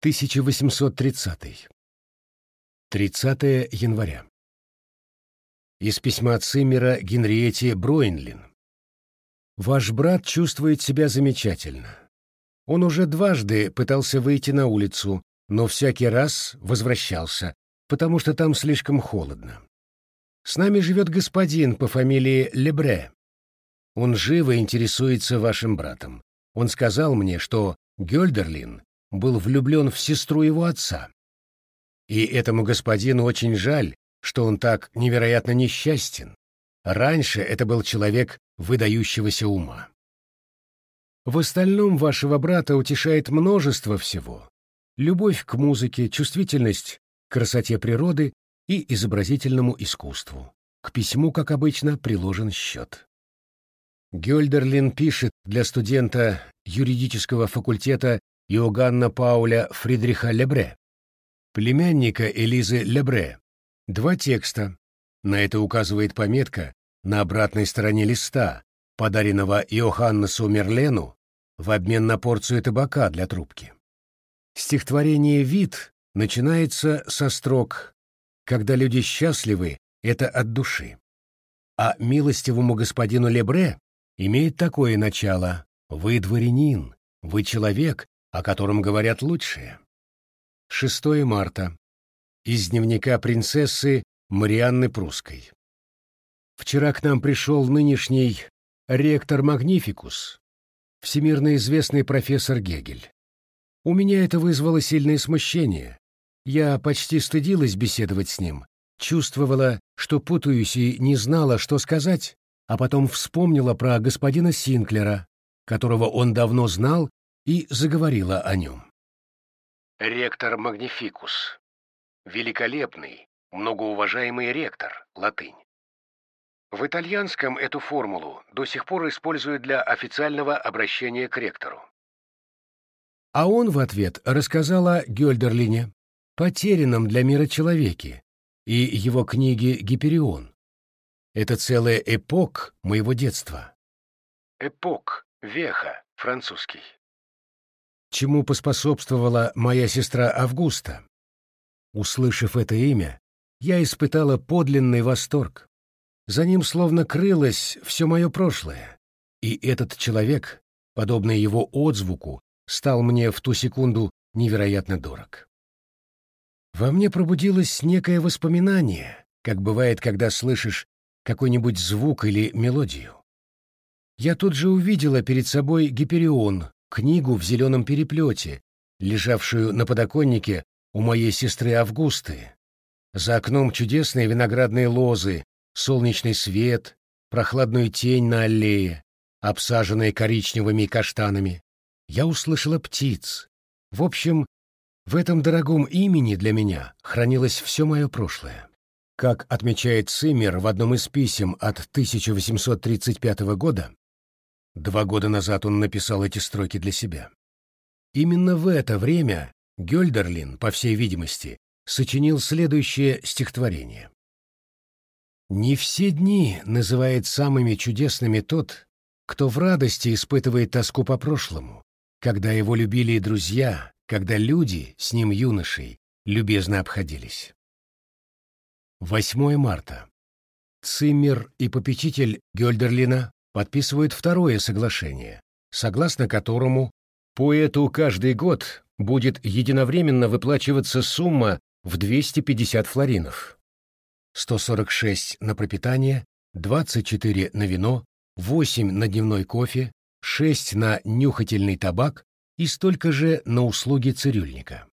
1830. 30 января. Из письма Циммера Генриете Броинлин. Ваш брат чувствует себя замечательно. Он уже дважды пытался выйти на улицу, но всякий раз возвращался, потому что там слишком холодно. С нами живет господин по фамилии Лебре. Он живо интересуется вашим братом. Он сказал мне, что Гёльдерлин был влюблен в сестру его отца. И этому господину очень жаль, что он так невероятно несчастен. Раньше это был человек выдающегося ума. В остальном вашего брата утешает множество всего. Любовь к музыке, чувствительность к красоте природы и изобразительному искусству. К письму, как обычно, приложен счет. Гёльдерлин пишет для студента юридического факультета Иоганна Пауля Фридриха Лебре, племянника Элизы Лебре, два текста. На это указывает пометка на обратной стороне листа, подаренного Иоханнесу Мерлену в обмен на порцию табака для трубки. Стихотворение «Вид» начинается со строк «Когда люди счастливы, это от души». А милостивому господину Лебре имеет такое начало «Вы дворянин, вы человек, о котором говорят лучшие». 6 марта. Из дневника принцессы Марианны Прусской. Вчера к нам пришел нынешний ректор Магнификус, всемирно известный профессор Гегель. У меня это вызвало сильное смущение. Я почти стыдилась беседовать с ним, чувствовала, что путаюсь и не знала, что сказать, а потом вспомнила про господина Синклера, которого он давно знал и заговорила о нем. Ректор Магнификус. Великолепный, многоуважаемый ректор, латынь. В итальянском эту формулу до сих пор используют для официального обращения к ректору. А он в ответ рассказал о Гёльдерлине, потерянном для мира человеке, и его книге «Гиперион». Это целая эпок моего детства. Эпок, веха, французский чему поспособствовала моя сестра Августа. Услышав это имя, я испытала подлинный восторг. За ним словно крылось все мое прошлое, и этот человек, подобный его отзвуку, стал мне в ту секунду невероятно дорог. Во мне пробудилось некое воспоминание, как бывает, когда слышишь какой-нибудь звук или мелодию. Я тут же увидела перед собой Гиперион книгу в зеленом переплете, лежавшую на подоконнике у моей сестры Августы. За окном чудесные виноградные лозы, солнечный свет, прохладную тень на аллее, обсаженные коричневыми каштанами. Я услышала птиц. В общем, в этом дорогом имени для меня хранилось все мое прошлое. Как отмечает Циммер в одном из писем от 1835 года, Два года назад он написал эти строки для себя. Именно в это время Гёльдерлин, по всей видимости, сочинил следующее стихотворение. «Не все дни называет самыми чудесными тот, кто в радости испытывает тоску по прошлому, когда его любили друзья, когда люди, с ним юношей, любезно обходились». 8 марта. Циммер и попечитель Гёльдерлина подписывают второе соглашение, согласно которому поэту каждый год будет единовременно выплачиваться сумма в 250 флоринов. 146 на пропитание, 24 на вино, 8 на дневной кофе, 6 на нюхательный табак и столько же на услуги цирюльника.